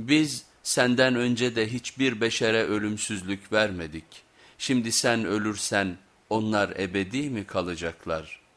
Biz senden önce de hiçbir beşere ölümsüzlük vermedik. Şimdi sen ölürsen onlar ebedi mi kalacaklar?''